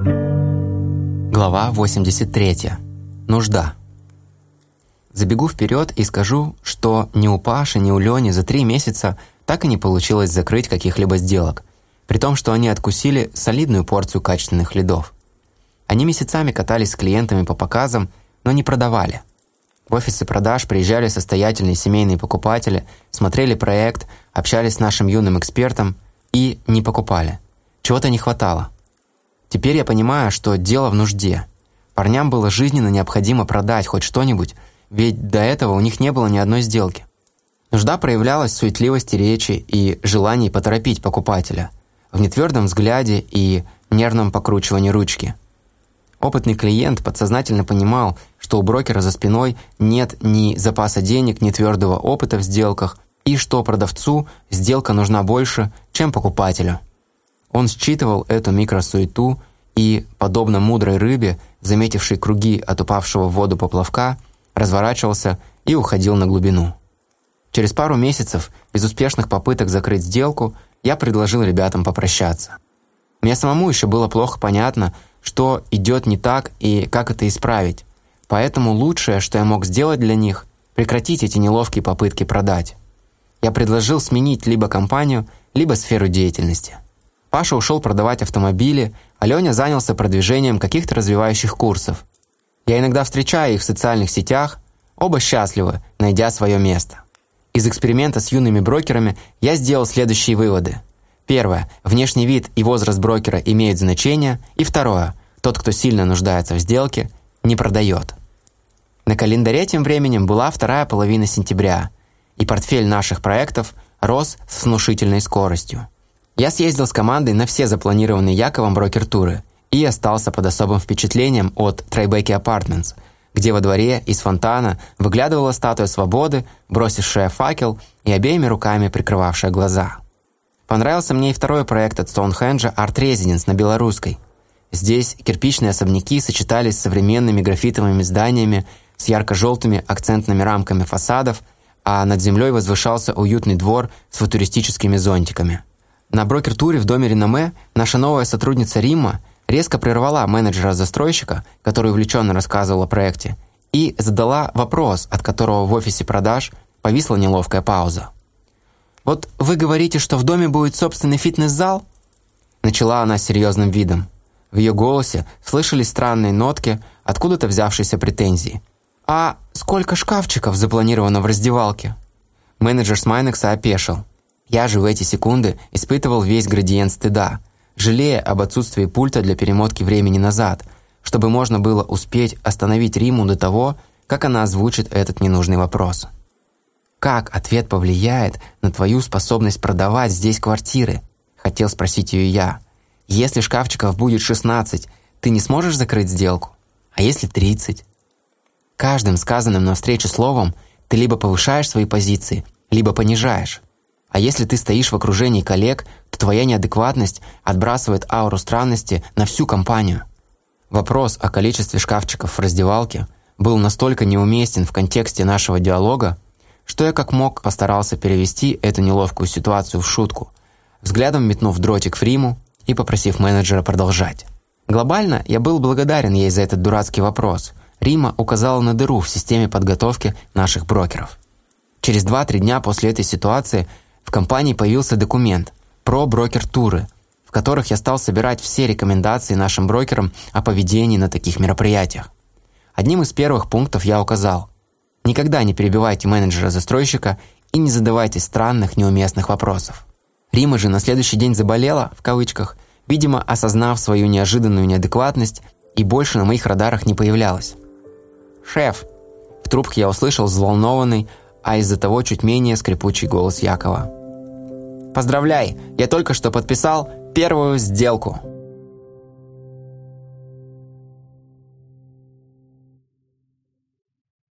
Глава 83. Нужда. Забегу вперед и скажу, что ни у Паши, ни у Лени за три месяца так и не получилось закрыть каких-либо сделок, при том, что они откусили солидную порцию качественных лидов. Они месяцами катались с клиентами по показам, но не продавали. В офисы продаж приезжали состоятельные семейные покупатели, смотрели проект, общались с нашим юным экспертом и не покупали. Чего-то не хватало. Теперь я понимаю, что дело в нужде. Парням было жизненно необходимо продать хоть что-нибудь, ведь до этого у них не было ни одной сделки. Нужда проявлялась в суетливости речи и желании поторопить покупателя, в нетвердом взгляде и нервном покручивании ручки – Опытный клиент подсознательно понимал, что у брокера за спиной нет ни запаса денег, ни твердого опыта в сделках, и что продавцу сделка нужна больше, чем покупателю. Он считывал эту микросуету и, подобно мудрой рыбе, заметившей круги от упавшего в воду поплавка, разворачивался и уходил на глубину. Через пару месяцев безуспешных попыток закрыть сделку я предложил ребятам попрощаться. Мне самому еще было плохо понятно, что идет не так и как это исправить. Поэтому лучшее, что я мог сделать для них, прекратить эти неловкие попытки продать. Я предложил сменить либо компанию, либо сферу деятельности. Паша ушел продавать автомобили, а Леня занялся продвижением каких-то развивающих курсов. Я иногда встречаю их в социальных сетях, оба счастливы, найдя свое место. Из эксперимента с юными брокерами я сделал следующие выводы – Первое. Внешний вид и возраст брокера имеют значение. И второе. Тот, кто сильно нуждается в сделке, не продает. На календаре тем временем была вторая половина сентября, и портфель наших проектов рос с внушительной скоростью. Я съездил с командой на все запланированные Яковом брокер-туры и остался под особым впечатлением от Tribeca Apartments, где во дворе из фонтана выглядывала статуя свободы, бросившая факел и обеими руками прикрывавшая глаза. Понравился мне и второй проект от Стоунхенджа Art Residence на Белорусской. Здесь кирпичные особняки сочетались с современными графитовыми зданиями с ярко-желтыми акцентными рамками фасадов, а над землей возвышался уютный двор с футуристическими зонтиками. На брокер-туре в доме Реноме наша новая сотрудница Римма резко прервала менеджера-застройщика, который увлеченно рассказывал о проекте, и задала вопрос, от которого в офисе продаж повисла неловкая пауза. «Вот вы говорите, что в доме будет собственный фитнес-зал?» Начала она серьезным видом. В ее голосе слышались странные нотки, откуда-то взявшиеся претензии. «А сколько шкафчиков запланировано в раздевалке?» Менеджер с Майнекса опешил. Я же в эти секунды испытывал весь градиент стыда, жалея об отсутствии пульта для перемотки времени назад, чтобы можно было успеть остановить Риму до того, как она озвучит этот ненужный вопрос. Как ответ повлияет на твою способность продавать здесь квартиры? Хотел спросить ее я. Если шкафчиков будет 16, ты не сможешь закрыть сделку? А если 30? Каждым сказанным на встрече словом ты либо повышаешь свои позиции, либо понижаешь. А если ты стоишь в окружении коллег, то твоя неадекватность отбрасывает ауру странности на всю компанию. Вопрос о количестве шкафчиков в раздевалке был настолько неуместен в контексте нашего диалога, что я как мог постарался перевести эту неловкую ситуацию в шутку, взглядом метнув дротик в Риму и попросив менеджера продолжать. Глобально я был благодарен ей за этот дурацкий вопрос. Рима указала на дыру в системе подготовки наших брокеров. Через 2-3 дня после этой ситуации в компании появился документ про брокер-туры, в которых я стал собирать все рекомендации нашим брокерам о поведении на таких мероприятиях. Одним из первых пунктов я указал – Никогда не перебивайте менеджера-застройщика и не задавайте странных, неуместных вопросов. Рима же на следующий день заболела, в кавычках, видимо, осознав свою неожиданную неадекватность и больше на моих радарах не появлялась. «Шеф!» В трубке я услышал взволнованный, а из-за того чуть менее скрипучий голос Якова. «Поздравляй! Я только что подписал первую сделку!»